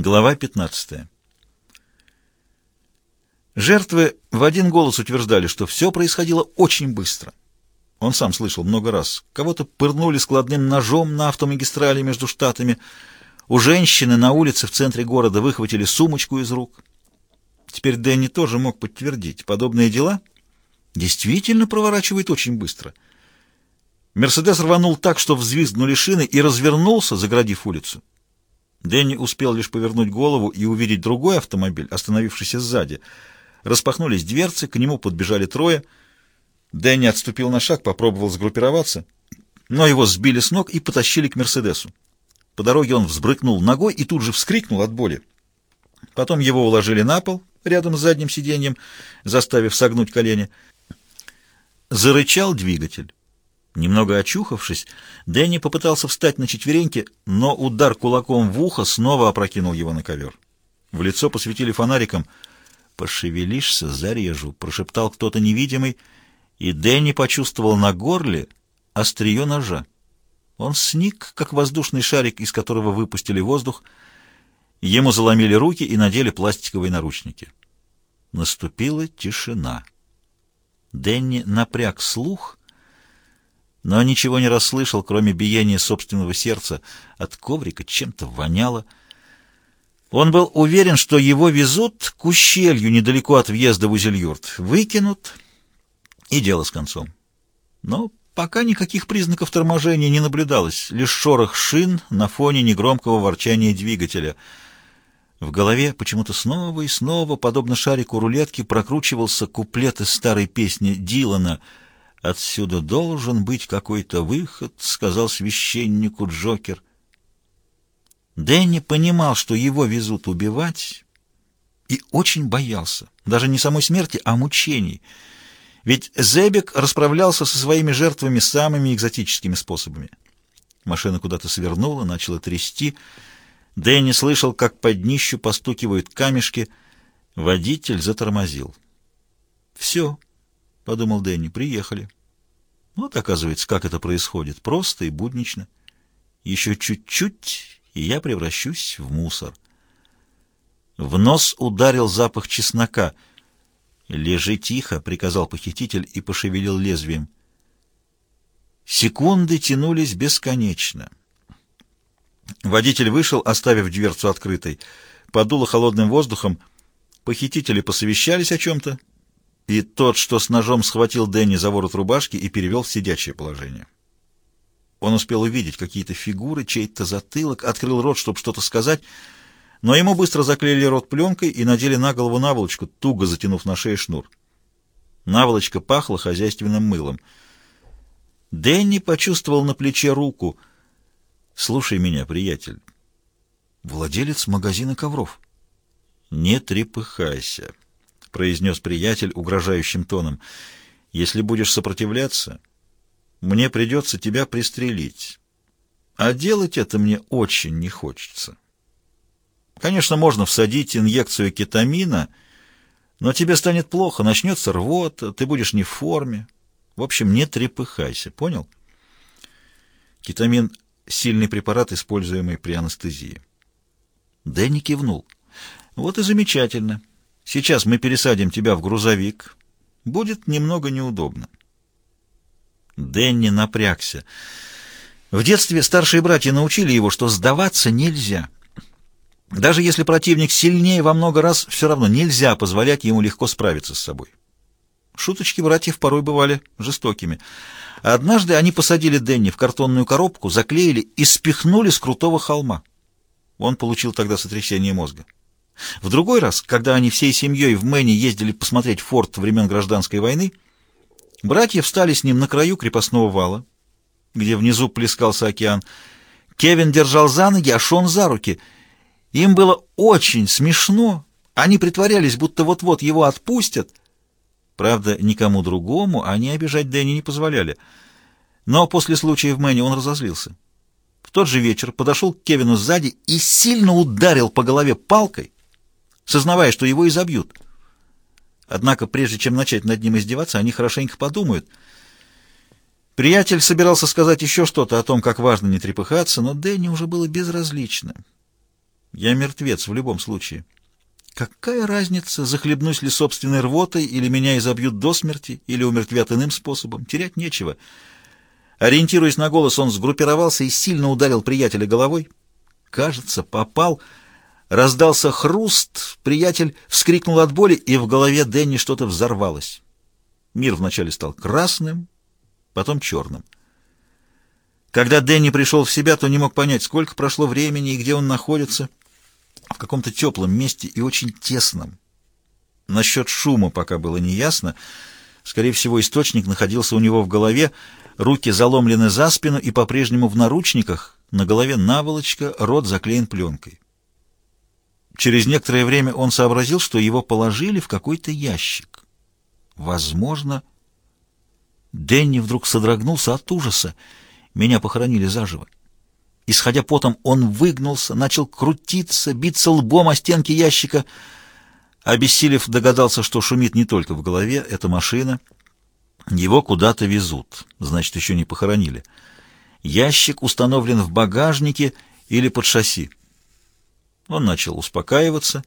Глава 15. Жертвы в один голос утверждали, что все происходило очень быстро. Он сам слышал много раз. Кого-то пырнули складным ножом на автомагистрали между штатами. У женщины на улице в центре города выхватили сумочку из рук. Теперь Дэнни тоже мог подтвердить. Подобные дела действительно проворачивает очень быстро. Мерседес рванул так, что взвизгнули шины, и развернулся, заградив улицу. Дэнни успел лишь повернуть голову и увидеть другой автомобиль, остановившийся сзади. Распахнулись дверцы, к нему подбежали трое. Дэнни отступил на шаг, попробовал сгруппироваться, но его сбили с ног и потащили к Мерседесу. По дороге он взбрыкнул ногой и тут же вскрикнул от боли. Потом его уложили на пол, рядом с задним сиденьем, заставив согнуть колени. Зарычал двигатель. Немного очухавшись, Дэнни попытался встать на четвереньки, но удар кулаком в ухо снова опрокинул его на ковер. В лицо посветили фонариком. «Пошевелишься, зарежу», — прошептал кто-то невидимый, и Дэнни почувствовал на горле острие ножа. Он сник, как воздушный шарик, из которого выпустили воздух. Ему заломили руки и надели пластиковые наручники. Наступила тишина. Дэнни напряг слух — но ничего не расслышал, кроме биения собственного сердца. От коврика чем-то воняло. Он был уверен, что его везут к ущелью недалеко от въезда в Узельюрт. Выкинут, и дело с концом. Но пока никаких признаков торможения не наблюдалось, лишь шорох шин на фоне негромкого ворчания двигателя. В голове почему-то снова и снова, подобно шарику рулетки, прокручивался куплет из старой песни Дилана — «Отсюда должен быть какой-то выход», — сказал священнику Джокер. Дэнни понимал, что его везут убивать, и очень боялся. Даже не самой смерти, а мучений. Ведь Зебек расправлялся со своими жертвами самыми экзотическими способами. Машина куда-то свернула, начала трясти. Дэнни слышал, как под днищу постукивают камешки. Водитель затормозил. «Все», — подумал Дэнни, — приехали. Вот, оказывается, как это происходит. Просто и буднично. Еще чуть-чуть, и я превращусь в мусор. В нос ударил запах чеснока. «Лежи тихо», — приказал похититель и пошевелил лезвием. Секунды тянулись бесконечно. Водитель вышел, оставив дверцу открытой. Подуло холодным воздухом. Похитители посовещались о чем-то, и тот, что с ножом схватил Дэнни за ворот рубашки и перевел в сидячее положение. Он успел увидеть какие-то фигуры, чей-то затылок, открыл рот, чтобы что-то сказать, но ему быстро заклеили рот пленкой и надели на голову наволочку, туго затянув на шее шнур. Наволочка пахла хозяйственным мылом. Дэнни почувствовал на плече руку. «Слушай меня, приятель. Владелец магазина ковров. Не трепыхайся». — произнес приятель угрожающим тоном. «Если будешь сопротивляться, мне придется тебя пристрелить. А делать это мне очень не хочется. Конечно, можно всадить инъекцию кетамина, но тебе станет плохо, начнется рвота, ты будешь не в форме. В общем, не трепыхайся, понял? Кетамин — сильный препарат, используемый при анестезии. Дэнни кивнул. Вот и замечательно. Сейчас мы пересадим тебя в грузовик. Будет немного неудобно. Дэнни напрягся. В детстве старшие братья научили его, что сдаваться нельзя. Даже если противник сильнее во много раз, все равно нельзя позволять ему легко справиться с собой. Шуточки братьев порой бывали жестокими. Однажды они посадили Дэнни в картонную коробку, заклеили и спихнули с крутого холма. Он получил тогда сотрясение мозга. В другой раз, когда они всей семьей в Мэне ездили посмотреть форт времен Гражданской войны, братья встали с ним на краю крепостного вала, где внизу плескался океан. Кевин держал за ноги, а Шон за руки. Им было очень смешно. Они притворялись, будто вот-вот его отпустят. Правда, никому другому они обижать Дэнни не позволяли. Но после случая в Мэне он разозлился. В тот же вечер подошел к Кевину сзади и сильно ударил по голове палкой, сознавая, что его изобьют. Однако, прежде чем начать над ним издеваться, они хорошенько подумают. Приятель собирался сказать еще что-то о том, как важно не трепыхаться, но Дэнни уже было безразлично. Я мертвец в любом случае. Какая разница, захлебнусь ли собственной рвотой, или меня изобьют до смерти, или умертвят иным способом? Терять нечего. Ориентируясь на голос, он сгруппировался и сильно ударил приятеля головой. Кажется, попал. Раздался хруст, приятель вскрикнул от боли, и в голове Дэнни что-то взорвалось. Мир вначале стал красным, потом черным. Когда Дэнни пришел в себя, то не мог понять, сколько прошло времени и где он находится. В каком-то теплом месте и очень тесном. Насчет шума пока было неясно. Скорее всего, источник находился у него в голове, руки заломлены за спину и по-прежнему в наручниках, на голове наволочка, рот заклеен пленкой. Через некоторое время он сообразил, что его положили в какой-то ящик. Возможно, Дэнни вдруг содрогнулся от ужаса. Меня похоронили заживо. Исходя потом, он выгнулся, начал крутиться, биться лбом о стенки ящика. Обессилев, догадался, что шумит не только в голове, это машина. Его куда-то везут, значит, еще не похоронили. Ящик установлен в багажнике или под шасси. Он начал успокаиваться,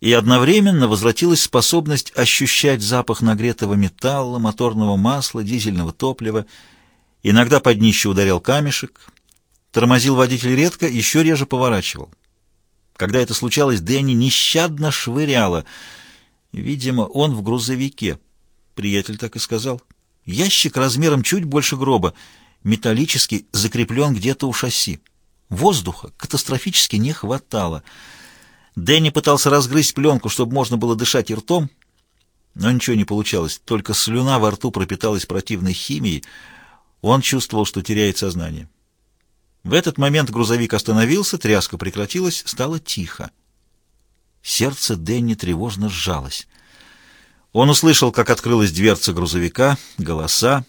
и одновременно возвратилась способность ощущать запах нагретого металла, моторного масла, дизельного топлива. Иногда под днище ударял камешек, тормозил водитель редко, еще реже поворачивал. Когда это случалось, Дэнни нещадно швыряла. Видимо, он в грузовике. Приятель так и сказал. Ящик размером чуть больше гроба, металлический, закреплен где-то у шасси. Воздуха катастрофически не хватало. Дэнни пытался разгрызть пленку, чтобы можно было дышать и ртом, но ничего не получалось, только слюна во рту пропиталась противной химией. Он чувствовал, что теряет сознание. В этот момент грузовик остановился, тряска прекратилась, стало тихо. Сердце Дэнни тревожно сжалось. Он услышал, как открылась дверца грузовика, голоса,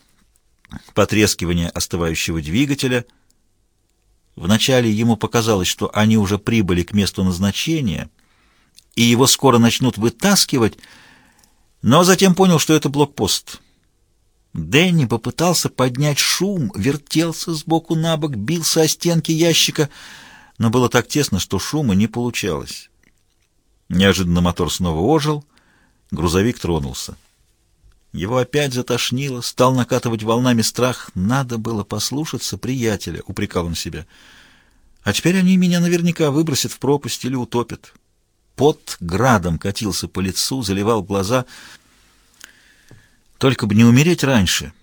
потрескивание остывающего двигателя — Вначале ему показалось, что они уже прибыли к месту назначения, и его скоро начнут вытаскивать, но затем понял, что это блокпост. Дэнни попытался поднять шум, вертелся сбоку на бок, бился о стенки ящика, но было так тесно, что шума не получалось. Неожиданно мотор снова ожил, грузовик тронулся. Его опять затошнило, стал накатывать волнами страх. Надо было послушаться приятеля, упрекал он себя. А теперь они меня наверняка выбросят в пропасть или утопят. Пот градом катился по лицу, заливал глаза. Только бы не умереть раньше,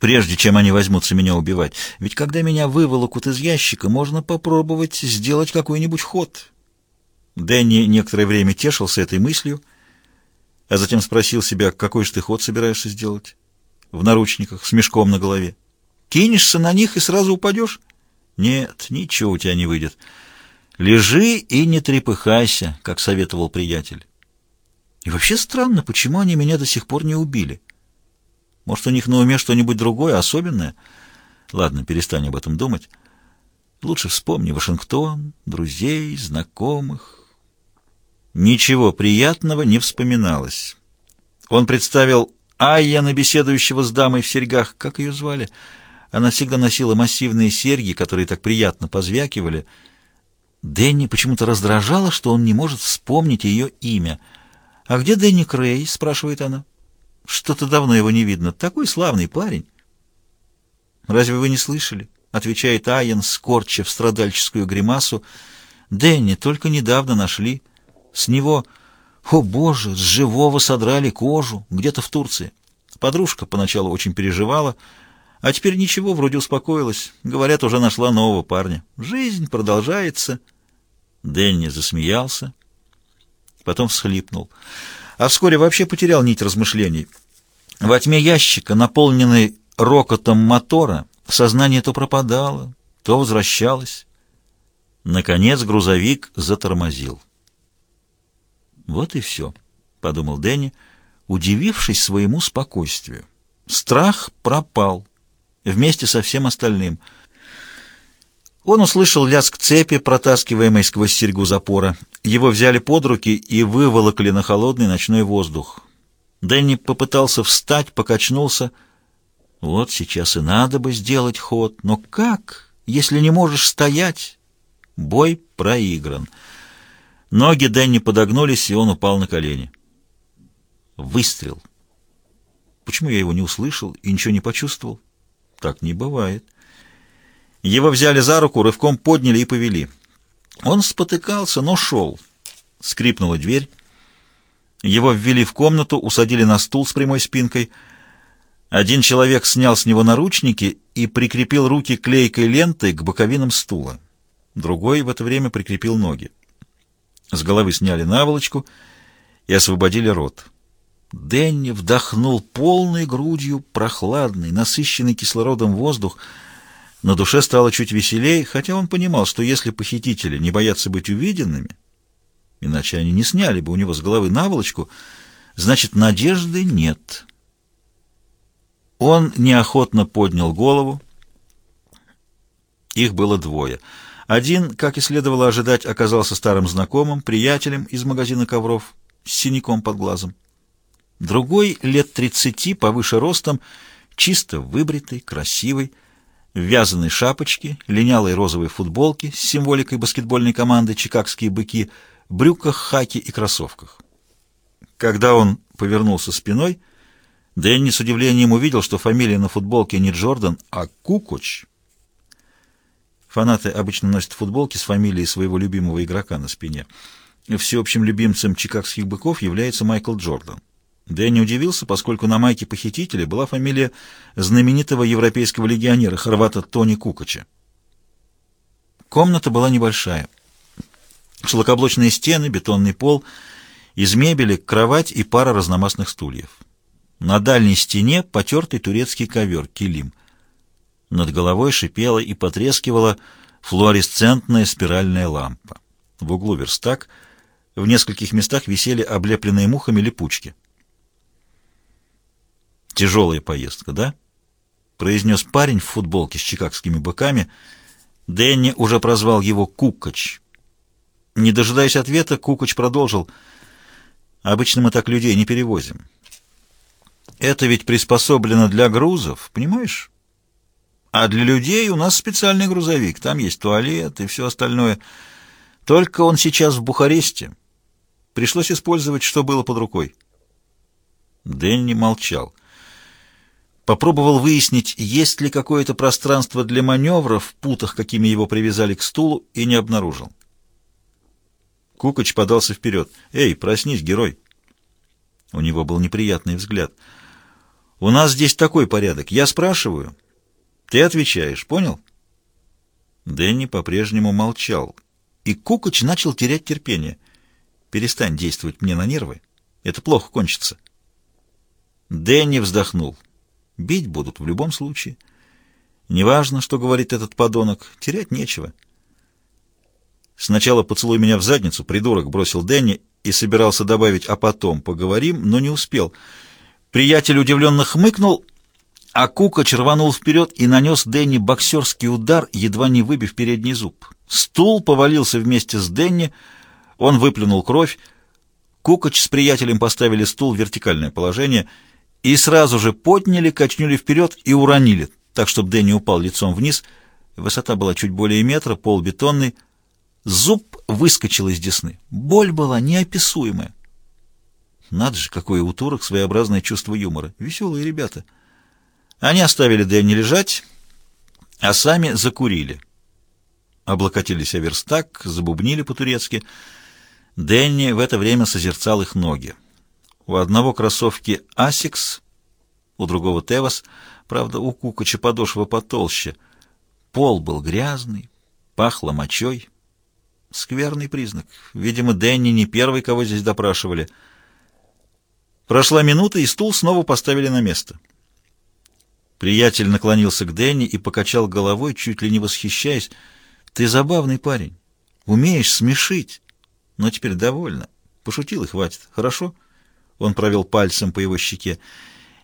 прежде чем они возьмутся меня убивать. Ведь когда меня выволокут из ящика, можно попробовать сделать какой-нибудь ход. Дэнни некоторое время тешился этой мыслью, а затем спросил себя, какой же ты ход собираешься сделать? В наручниках, с мешком на голове. Кинешься на них и сразу упадешь? Нет, ничего у тебя не выйдет. Лежи и не трепыхайся, как советовал приятель. И вообще странно, почему они меня до сих пор не убили. Может, у них на уме что-нибудь другое, особенное? Ладно, перестань об этом думать. Лучше вспомни Вашингтон, друзей, знакомых, Ничего приятного не вспоминалось. Он представил Айяна, беседующего с дамой в серьгах. Как ее звали? Она всегда носила массивные серьги, которые так приятно позвякивали. Дэнни почему-то раздражало, что он не может вспомнить ее имя. «А где Дэнни Крей?» — спрашивает она. «Что-то давно его не видно. Такой славный парень». «Разве вы не слышали?» — отвечает Айен, скорчив страдальческую гримасу. «Дэнни только недавно нашли». С него, о боже, с живого содрали кожу, где-то в Турции. Подружка поначалу очень переживала, а теперь ничего, вроде успокоилась. Говорят, уже нашла нового парня. Жизнь продолжается. Дэнни засмеялся, потом всхлипнул. А вскоре вообще потерял нить размышлений. Во тьме ящика, наполненной рокотом мотора, сознание то пропадало, то возвращалось. Наконец грузовик затормозил. Вот и все, — подумал Дэнни, удивившись своему спокойствию. Страх пропал вместе со всем остальным. Он услышал лязг цепи, протаскиваемой сквозь серьгу запора. Его взяли под руки и выволокли на холодный ночной воздух. Дэнни попытался встать, покачнулся. Вот сейчас и надо бы сделать ход. Но как, если не можешь стоять? Бой проигран. Ноги Дэнни подогнулись, и он упал на колени. Выстрел. Почему я его не услышал и ничего не почувствовал? Так не бывает. Его взяли за руку, рывком подняли и повели. Он спотыкался, но шел. Скрипнула дверь. Его ввели в комнату, усадили на стул с прямой спинкой. Один человек снял с него наручники и прикрепил руки клейкой лентой к боковинам стула. Другой в это время прикрепил ноги. С головы сняли наволочку и освободили рот. Дэнни вдохнул полной грудью прохладный, насыщенный кислородом воздух. На душе стало чуть веселей, хотя он понимал, что если похитители не боятся быть увиденными, иначе они не сняли бы у него с головы наволочку, значит, надежды нет. Он неохотно поднял голову. Их было двое. Один, как и следовало ожидать, оказался старым знакомым, приятелем из магазина ковров, с синяком под глазом. Другой, лет тридцати, повыше ростом, чисто выбритый, красивый, в вязаной шапочке, линялой розовой футболке с символикой баскетбольной команды «Чикагские быки», брюках, хаки и кроссовках. Когда он повернулся спиной, Дэнни с удивлением увидел, что фамилия на футболке не Джордан, а Кукоч. Фанаты обычно носят футболки с фамилией своего любимого игрока на спине. Всеобщим любимцем чикагских быков является Майкл Джордан. Дэнни удивился, поскольку на майке похитителя была фамилия знаменитого европейского легионера, хорвата Тони Кукача. Комната была небольшая. Шлакоблочные стены, бетонный пол, из мебели кровать и пара разномастных стульев. На дальней стене потертый турецкий ковер, килим. Над головой шипела и потрескивала флуоресцентная спиральная лампа. В углу верстак, в нескольких местах висели облепленные мухами липучки. «Тяжелая поездка, да?» — произнес парень в футболке с чикагскими быками. Дэнни уже прозвал его Кукач. Не дожидаясь ответа, Кукач продолжил. «Обычно мы так людей не перевозим. Это ведь приспособлено для грузов, понимаешь? А для людей у нас специальный грузовик. Там есть туалет и все остальное. Только он сейчас в Бухаресте. Пришлось использовать, что было под рукой». Дэнни молчал. Попробовал выяснить, есть ли какое-то пространство для маневра в путах, какими его привязали к стулу, и не обнаружил. Кукач подался вперед. «Эй, проснись, герой!» У него был неприятный взгляд. «У нас здесь такой порядок. Я спрашиваю. Ты отвечаешь, понял?» Дэнни по-прежнему молчал, и Кукач начал терять терпение. «Перестань действовать мне на нервы. Это плохо кончится». Дэнни вздохнул. Бить будут в любом случае. Неважно, что говорит этот подонок, терять нечего. Сначала поцелуй меня в задницу, придурок, бросил Дэнни и собирался добавить «а потом поговорим», но не успел. Приятель удивленно хмыкнул, а Кука черванул вперед и нанес Дэнни боксерский удар, едва не выбив передний зуб. Стул повалился вместе с Дэнни, он выплюнул кровь. Кукач с приятелем поставили стул в вертикальное положение — и сразу же подняли, качнули вперед и уронили, так, чтобы Дэнни упал лицом вниз. Высота была чуть более метра, пол бетонный. Зуб выскочил из десны. Боль была неописуемая. Надо же, какое у турок своеобразное чувство юмора. Веселые ребята. Они оставили Дэнни лежать, а сами закурили. Облокотились о верстак, забубнили по-турецки. Дэнни в это время созерцал их ноги. У одного кроссовки Asics, у другого Тевас, правда, у Кукача подошва потолще. Пол был грязный, пахло мочой. Скверный признак. Видимо, Дэнни не первый, кого здесь допрашивали. Прошла минута, и стул снова поставили на место. Приятель наклонился к Дэнни и покачал головой, чуть ли не восхищаясь. «Ты забавный парень. Умеешь смешить. Но теперь довольно. Пошутил и хватит. Хорошо?» Он провел пальцем по его щеке.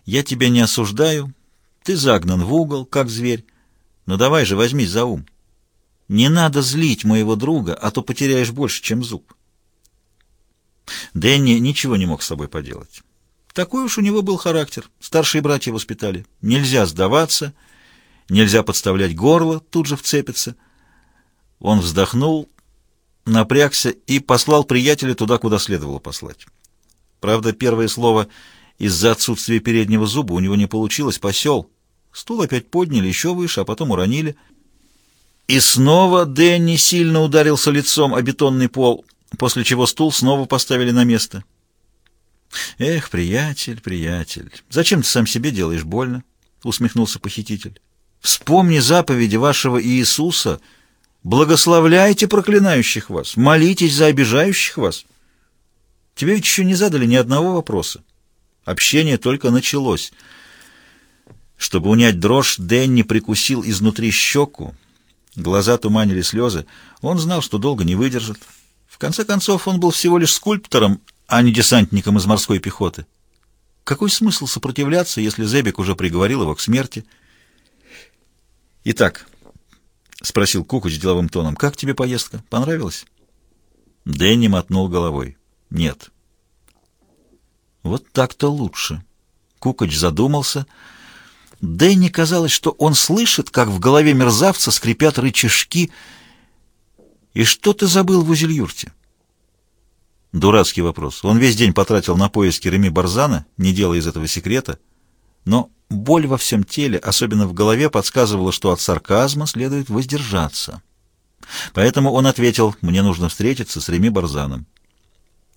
«Я тебя не осуждаю. Ты загнан в угол, как зверь. Но давай же возьмись за ум. Не надо злить моего друга, а то потеряешь больше, чем зуб». Дэнни ничего не мог с собой поделать. Такой уж у него был характер. Старшие братья воспитали. Нельзя сдаваться, нельзя подставлять горло, тут же вцепиться. Он вздохнул, напрягся и послал приятеля туда, куда следовало послать. Правда, первое слово из-за отсутствия переднего зуба у него не получилось «посел». Стул опять подняли еще выше, а потом уронили. И снова Дэнни сильно ударился лицом о бетонный пол, после чего стул снова поставили на место. «Эх, приятель, приятель, зачем ты сам себе делаешь больно?» — усмехнулся похититель. «Вспомни заповеди вашего Иисуса. Благословляйте проклинающих вас, молитесь за обижающих вас. Тебе ведь еще не задали ни одного вопроса. Общение только началось». Чтобы унять дрожь, Дэнни прикусил изнутри щеку. Глаза туманили слезы. Он знал, что долго не выдержит. В конце концов, он был всего лишь скульптором, а не десантником из морской пехоты. Какой смысл сопротивляться, если Зебик уже приговорил его к смерти? «Итак», — спросил Кукуч деловым тоном, — «как тебе поездка? Понравилась?» Дэнни мотнул головой. «Нет». «Вот так-то лучше». Кукач задумался — Дэнни казалось, что он слышит, как в голове мерзавца скрипят рычажки. «И что ты забыл в Узельюрте?» Дурацкий вопрос. Он весь день потратил на поиски Реми Барзана, не делая из этого секрета. Но боль во всем теле, особенно в голове, подсказывала, что от сарказма следует воздержаться. Поэтому он ответил, мне нужно встретиться с Реми Барзаном.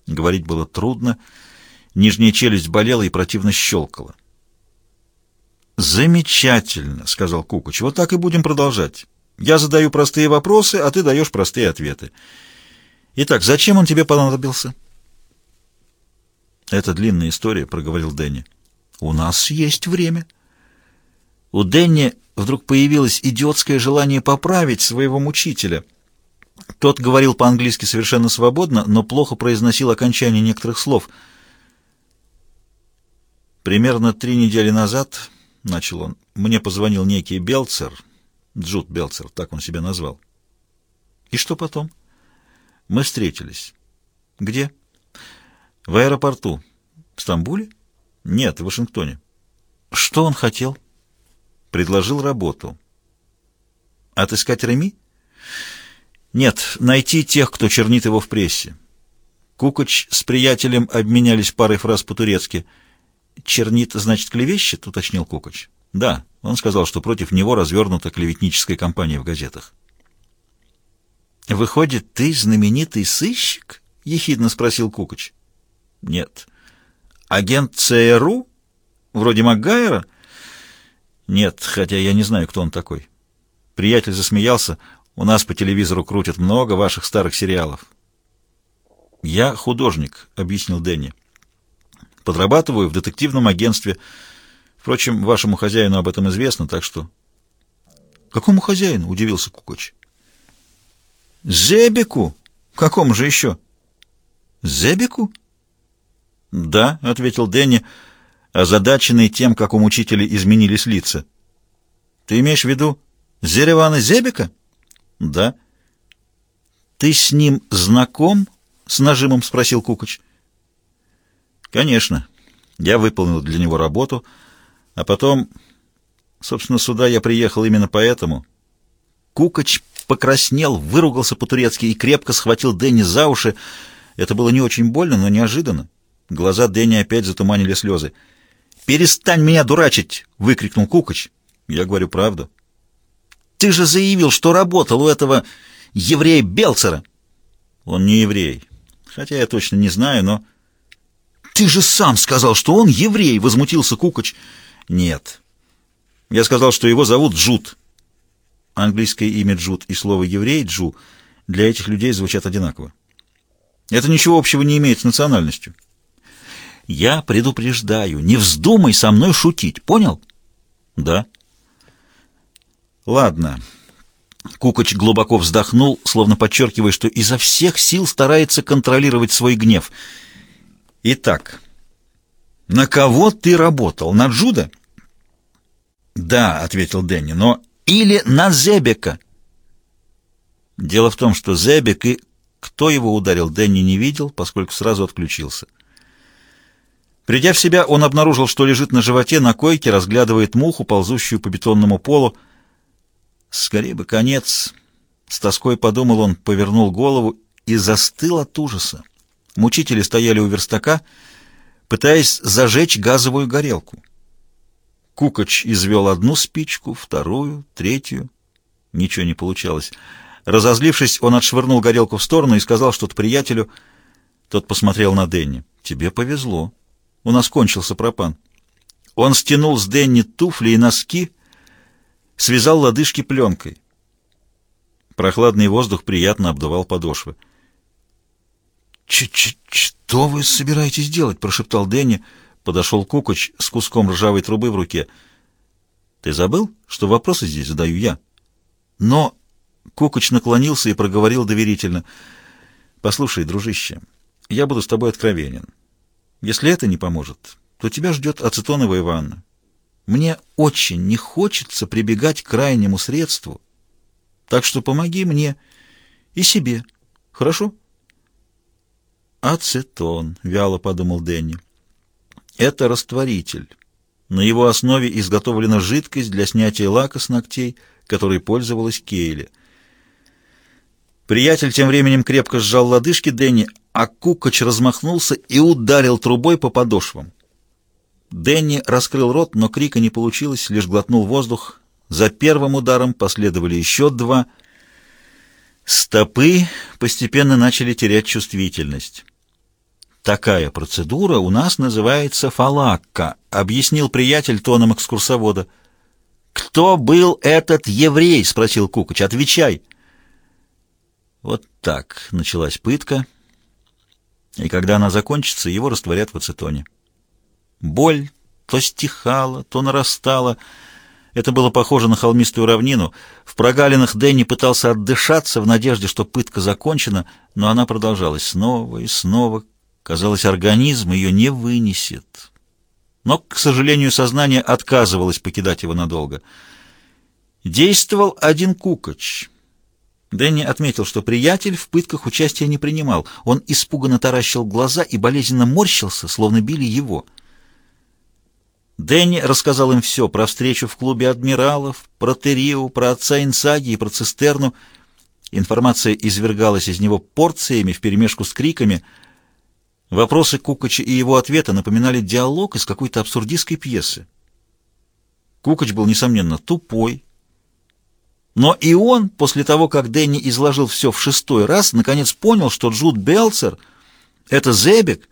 Говорить было трудно, нижняя челюсть болела и противно щелкала. «Замечательно», — сказал Кукуч. «Вот так и будем продолжать. Я задаю простые вопросы, а ты даешь простые ответы. Итак, зачем он тебе понадобился?» «Это длинная история», — проговорил Дэнни. «У нас есть время». У Дэнни вдруг появилось идиотское желание поправить своего мучителя. Тот говорил по-английски совершенно свободно, но плохо произносил окончание некоторых слов. Примерно три недели назад — начал он, — мне позвонил некий Белцер, Джуд Белцер, так он себя назвал. И что потом? Мы встретились. Где? В аэропорту. В Стамбуле? Нет, в Вашингтоне. Что он хотел? Предложил работу. Отыскать Реми? Нет, найти тех, кто чернит его в прессе. Кукач с приятелем обменялись парой фраз по-турецки — «Чернит, значит, клевещет?» — уточнил Кукач. «Да, он сказал, что против него развернута клеветническая кампания в газетах». «Выходит, ты знаменитый сыщик?» — ехидно спросил Кукач. «Нет». «Агент ЦРУ? Вроде Макгайра?» «Нет, хотя я не знаю, кто он такой». Приятель засмеялся. «У нас по телевизору крутят много ваших старых сериалов». «Я художник», — объяснил Дэнни. Подрабатываю в детективном агентстве. Впрочем, вашему хозяину об этом известно, так что... Какому хозяину? Удивился Кукоч. Зебеку? Какому же еще? Зебеку? Да, ответил Дэнни, озадаченный тем, как у мучителя изменились лица. Ты имеешь в виду Зеревана Зебека? Да. Ты с ним знаком? С нажимом спросил Кукоч. Конечно. Я выполнил для него работу, а потом... Собственно, сюда я приехал именно поэтому. Кукач покраснел, выругался по-турецки и крепко схватил Дэнни за уши. Это было не очень больно, но неожиданно. Глаза Дэнни опять затуманили слезы. «Перестань меня дурачить!» — выкрикнул Кукач. «Я говорю правду». «Ты же заявил, что работал у этого еврея Белцера!» «Он не еврей. Хотя я точно не знаю, но...» «Ты же сам сказал, что он еврей!» — возмутился Кукач. «Нет. Я сказал, что его зовут Джуд». Английское имя Джуд и слово «еврей» Джу для этих людей звучат одинаково. Это ничего общего не имеет с национальностью. Я предупреждаю, не вздумай со мной шутить, понял? Да. Ладно. Кукач глубоко вздохнул, словно подчеркивая, что изо всех сил старается контролировать свой гнев — Итак, на кого ты работал? На Джуда? Да, ответил Дэнни, но или на Зебека. Дело в том, что Зебек и кто его ударил, Дэнни не видел, поскольку сразу отключился. Придя в себя, он обнаружил, что лежит на животе на койке, разглядывает муху, ползущую по бетонному полу. Скорее бы конец. С тоской подумал он, повернул голову и застыл от ужаса. Мучители стояли у верстака, пытаясь зажечь газовую горелку. Кукоч извел одну спичку, вторую, третью. Ничего не получалось. Разозлившись, он отшвырнул горелку в сторону и сказал что-то приятелю. Тот посмотрел на Дэнни. «Тебе повезло. У нас кончился пропан». Он стянул с Дэнни туфли и носки, связал лодыжки пленкой. Прохладный воздух приятно обдувал подошвы. Ч -ч «Что вы собираетесь делать?» — прошептал Дэнни. Подошел Кукоч с куском ржавой трубы в руке. «Ты забыл, что вопросы здесь задаю я?» Но Кукоч наклонился и проговорил доверительно. «Послушай, дружище, я буду с тобой откровенен. Если это не поможет, то тебя ждет ацетоновая ванна. Мне очень не хочется прибегать к крайнему средству, так что помоги мне и себе, хорошо?» «Ацетон», — вяло подумал Дэнни. «Это растворитель. На его основе изготовлена жидкость для снятия лака с ногтей, которой пользовалась Кейли». Приятель тем временем крепко сжал лодыжки Дэнни, а Кукач размахнулся и ударил трубой по подошвам. Дэнни раскрыл рот, но крика не получилось, лишь глотнул воздух. За первым ударом последовали еще два. Стопы постепенно начали терять чувствительность. Такая процедура у нас называется фалакка, объяснил приятель тоном экскурсовода. Кто был этот еврей? спросил Кукач. Отвечай. Вот так началась пытка, и когда она закончится, его растворят в ацетоне. Боль то стихала, то нарастала. Это было похоже на холмистую равнину. В прогалинах Дэнни пытался отдышаться в надежде, что пытка закончена, но она продолжалась снова и снова, Казалось, организм ее не вынесет. Но, к сожалению, сознание отказывалось покидать его надолго. Действовал один кукач. Дэнни отметил, что приятель в пытках участия не принимал. Он испуганно таращил глаза и болезненно морщился, словно били его. Дэнни рассказал им все про встречу в клубе адмиралов, про Терио, про отца Инсаги и про цистерну. Информация извергалась из него порциями вперемешку с криками — Вопросы Кукача и его ответы напоминали диалог из какой-то абсурдистской пьесы. Кукач был, несомненно, тупой. Но и он, после того, как Дэнни изложил все в шестой раз, наконец понял, что Джуд Белцер — это Зебек,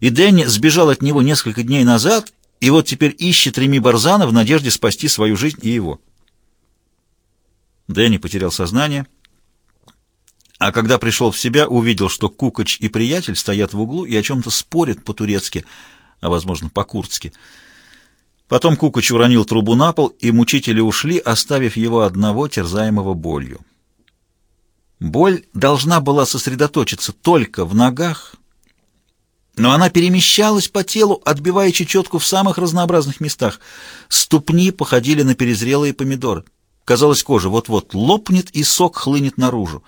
и Дэнни сбежал от него несколько дней назад, и вот теперь ищет Реми Барзана в надежде спасти свою жизнь и его. Дэнни потерял сознание — а когда пришел в себя, увидел, что Кукач и приятель стоят в углу и о чем-то спорят по-турецки, а, возможно, по-курдски. Потом Кукач уронил трубу на пол, и мучители ушли, оставив его одного, терзаемого болью. Боль должна была сосредоточиться только в ногах, но она перемещалась по телу, отбивая чечетку в самых разнообразных местах. Ступни походили на перезрелые помидоры. Казалось, кожа вот-вот лопнет, и сок хлынет наружу.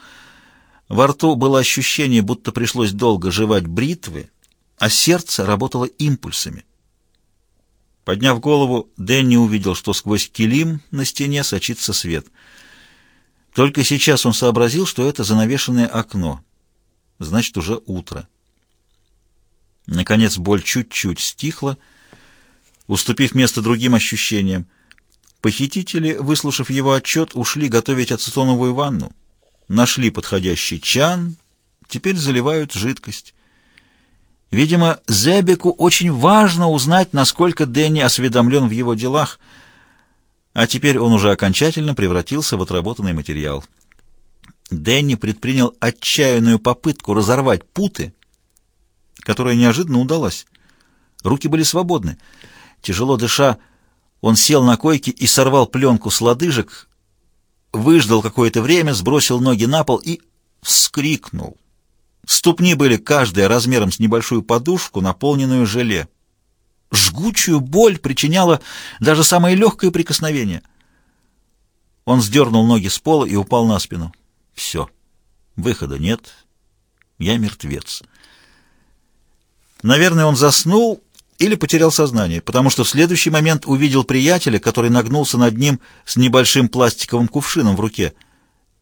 Во рту было ощущение, будто пришлось долго жевать бритвы, а сердце работало импульсами. Подняв голову, Дэнни увидел, что сквозь килим на стене сочится свет. Только сейчас он сообразил, что это занавешенное окно. Значит, уже утро. Наконец боль чуть-чуть стихла, уступив место другим ощущениям. Похитители, выслушав его отчет, ушли готовить ацетоновую ванну нашли подходящий чан, теперь заливают жидкость. Видимо, Зебеку очень важно узнать, насколько Дэнни осведомлен в его делах, а теперь он уже окончательно превратился в отработанный материал. Дэнни предпринял отчаянную попытку разорвать путы, которая неожиданно удалась. Руки были свободны. Тяжело дыша, он сел на койке и сорвал пленку с лодыжек, выждал какое-то время, сбросил ноги на пол и вскрикнул. Ступни были каждая размером с небольшую подушку, наполненную желе. Жгучую боль причиняло даже самое легкое прикосновение. Он сдернул ноги с пола и упал на спину. Все. Выхода нет. Я мертвец. Наверное, он заснул или потерял сознание, потому что в следующий момент увидел приятеля, который нагнулся над ним с небольшим пластиковым кувшином в руке.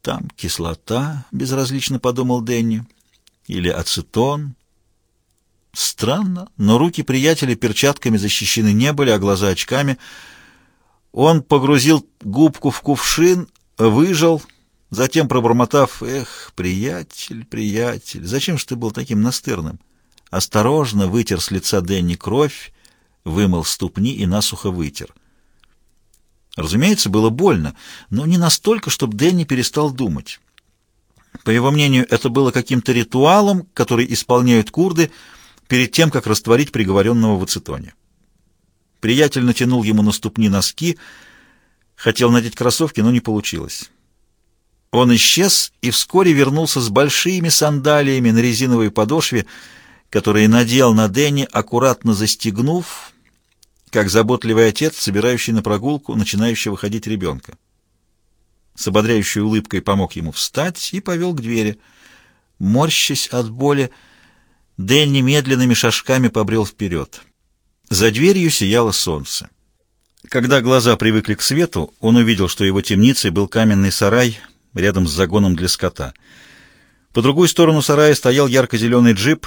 Там кислота, безразлично подумал Дэнни, или ацетон. Странно, но руки приятеля перчатками защищены не были, а глаза очками. Он погрузил губку в кувшин, выжал, затем пробормотав, «Эх, приятель, приятель, зачем же ты был таким настырным?» Осторожно вытер с лица Дэнни кровь, вымыл ступни и насухо вытер. Разумеется, было больно, но не настолько, чтобы Дэнни перестал думать. По его мнению, это было каким-то ритуалом, который исполняют курды перед тем, как растворить приговоренного в ацетоне. Приятель натянул ему на ступни носки, хотел надеть кроссовки, но не получилось. Он исчез и вскоре вернулся с большими сандалиями на резиновой подошве, которые надел на Дэнни, аккуратно застегнув, как заботливый отец, собирающий на прогулку начинающего ходить ребенка. С ободряющей улыбкой помог ему встать и повел к двери. Морщась от боли, Дэнни медленными шажками побрел вперед. За дверью сияло солнце. Когда глаза привыкли к свету, он увидел, что его темницей был каменный сарай рядом с загоном для скота. По другую сторону сарая стоял ярко-зеленый джип.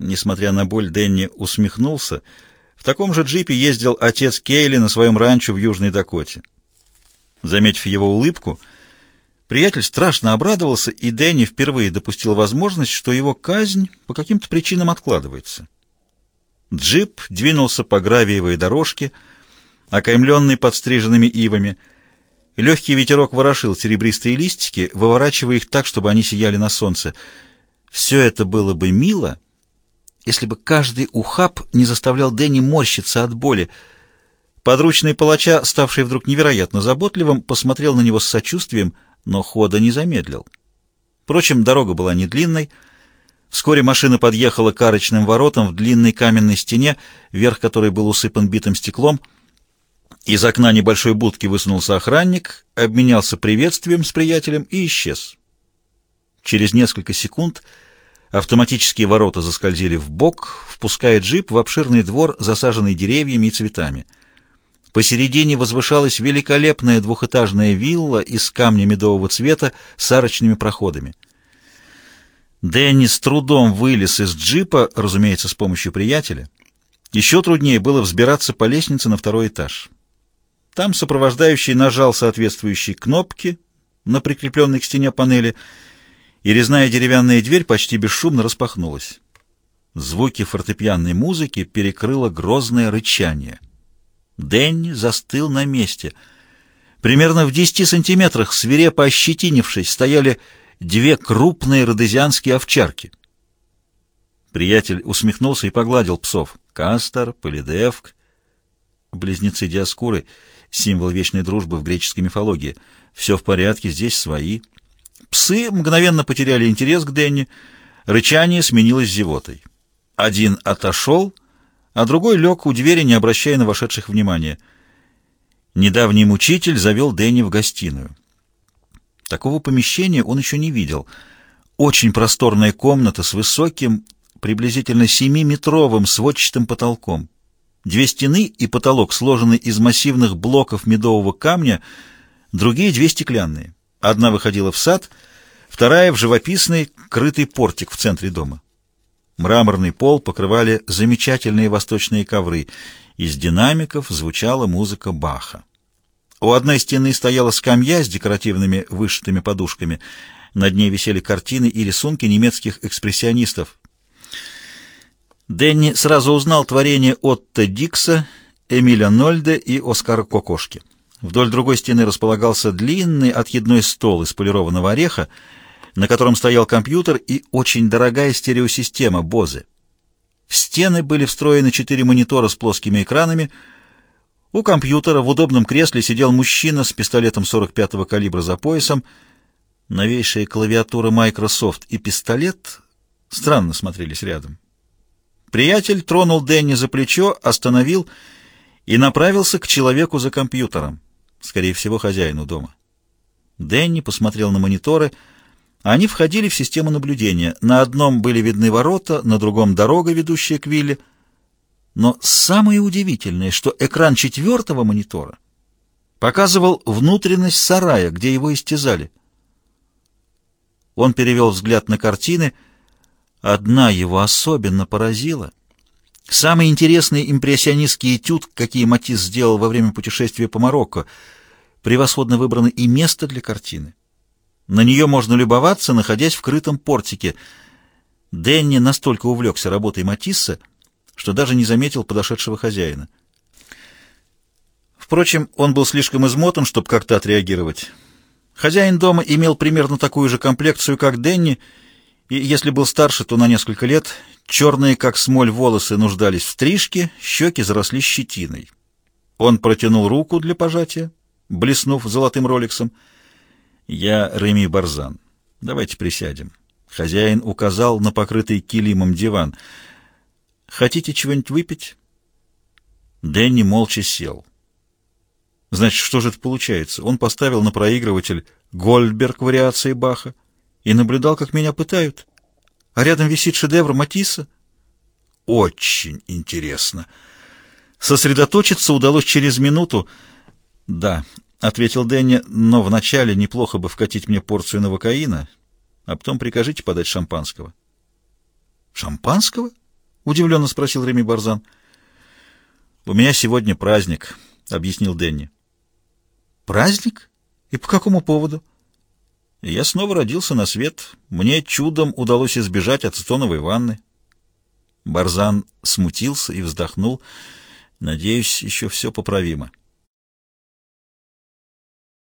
Несмотря на боль, Дэнни усмехнулся — в таком же джипе ездил отец Кейли на своем ранчо в Южной Дакоте. Заметив его улыбку, приятель страшно обрадовался, и Дэнни впервые допустил возможность, что его казнь по каким-то причинам откладывается. Джип двинулся по гравиевой дорожке, окаймленной подстриженными ивами. Легкий ветерок ворошил серебристые листики, выворачивая их так, чтобы они сияли на солнце. Все это было бы мило — если бы каждый ухаб не заставлял Дэнни морщиться от боли. Подручный палача, ставший вдруг невероятно заботливым, посмотрел на него с сочувствием, но хода не замедлил. Впрочем, дорога была не длинной. Вскоре машина подъехала к арочным воротам в длинной каменной стене, верх которой был усыпан битым стеклом. Из окна небольшой будки высунулся охранник, обменялся приветствием с приятелем и исчез. Через несколько секунд Автоматические ворота заскользили в бок, впуская джип в обширный двор, засаженный деревьями и цветами. Посередине возвышалась великолепная двухэтажная вилла из камня медового цвета с арочными проходами. Дэнни с трудом вылез из джипа, разумеется, с помощью приятеля. Еще труднее было взбираться по лестнице на второй этаж. Там сопровождающий нажал соответствующие кнопки на прикрепленной к стене панели — и резная деревянная дверь почти бесшумно распахнулась. Звуки фортепианной музыки перекрыло грозное рычание. Дэнни застыл на месте. Примерно в десяти сантиметрах, свирепо ощетинившись, стояли две крупные родезианские овчарки. Приятель усмехнулся и погладил псов. Кастор, Полидевк, близнецы Диаскуры, символ вечной дружбы в греческой мифологии. Все в порядке, здесь свои. Псы мгновенно потеряли интерес к Денни, рычание сменилось зевотой. Один отошел, а другой лег у двери, не обращая на вошедших внимания. Недавний мучитель завел Дэнни в гостиную. Такого помещения он еще не видел. Очень просторная комната с высоким, приблизительно семиметровым сводчатым потолком. Две стены и потолок сложены из массивных блоков медового камня, другие две стеклянные. Одна выходила в сад, вторая — в живописный крытый портик в центре дома. Мраморный пол покрывали замечательные восточные ковры. Из динамиков звучала музыка Баха. У одной стены стояла скамья с декоративными вышитыми подушками. Над ней висели картины и рисунки немецких экспрессионистов. Дэнни сразу узнал творение Отто Дикса, Эмиля Нольде и Оскара Кокошки. Вдоль другой стены располагался длинный отъедной стол из полированного ореха, на котором стоял компьютер и очень дорогая стереосистема Bose. В стены были встроены четыре монитора с плоскими экранами. У компьютера в удобном кресле сидел мужчина с пистолетом 45-го калибра за поясом. Новейшие клавиатуры Microsoft и пистолет странно смотрелись рядом. Приятель тронул Дэнни за плечо, остановил и направился к человеку за компьютером скорее всего, хозяину дома. Дэнни посмотрел на мониторы. Они входили в систему наблюдения. На одном были видны ворота, на другом — дорога, ведущая к вилле. Но самое удивительное, что экран четвертого монитора показывал внутренность сарая, где его истязали. Он перевел взгляд на картины. Одна его особенно поразила. Самый интересный импрессионистский этюд, какие Матисс сделал во время путешествия по Марокко. Превосходно выбрано и место для картины. На нее можно любоваться, находясь в крытом портике. Дэнни настолько увлекся работой Матисса, что даже не заметил подошедшего хозяина. Впрочем, он был слишком измотан, чтобы как-то отреагировать. Хозяин дома имел примерно такую же комплекцию, как Денни, и если был старше, то на несколько лет. Черные, как смоль, волосы нуждались в стрижке, щеки заросли щетиной. Он протянул руку для пожатия, блеснув золотым роликсом. «Я Реми Барзан. Давайте присядем». Хозяин указал на покрытый килимом диван. «Хотите чего-нибудь выпить?» Дэнни молча сел. Значит, что же это получается? Он поставил на проигрыватель Гольдберг вариации Баха и наблюдал, как меня пытают. А рядом висит шедевр Матисса. Очень интересно. Сосредоточиться удалось через минуту. Да, — ответил Дэнни, — но вначале неплохо бы вкатить мне порцию новокаина, а потом прикажите подать шампанского. — Шампанского? — удивленно спросил Реми Барзан. — У меня сегодня праздник, — объяснил Дэнни. Праздник? И по какому поводу? Я снова родился на свет. Мне чудом удалось избежать ацетоновой ванны. Барзан смутился и вздохнул. Надеюсь, еще все поправимо.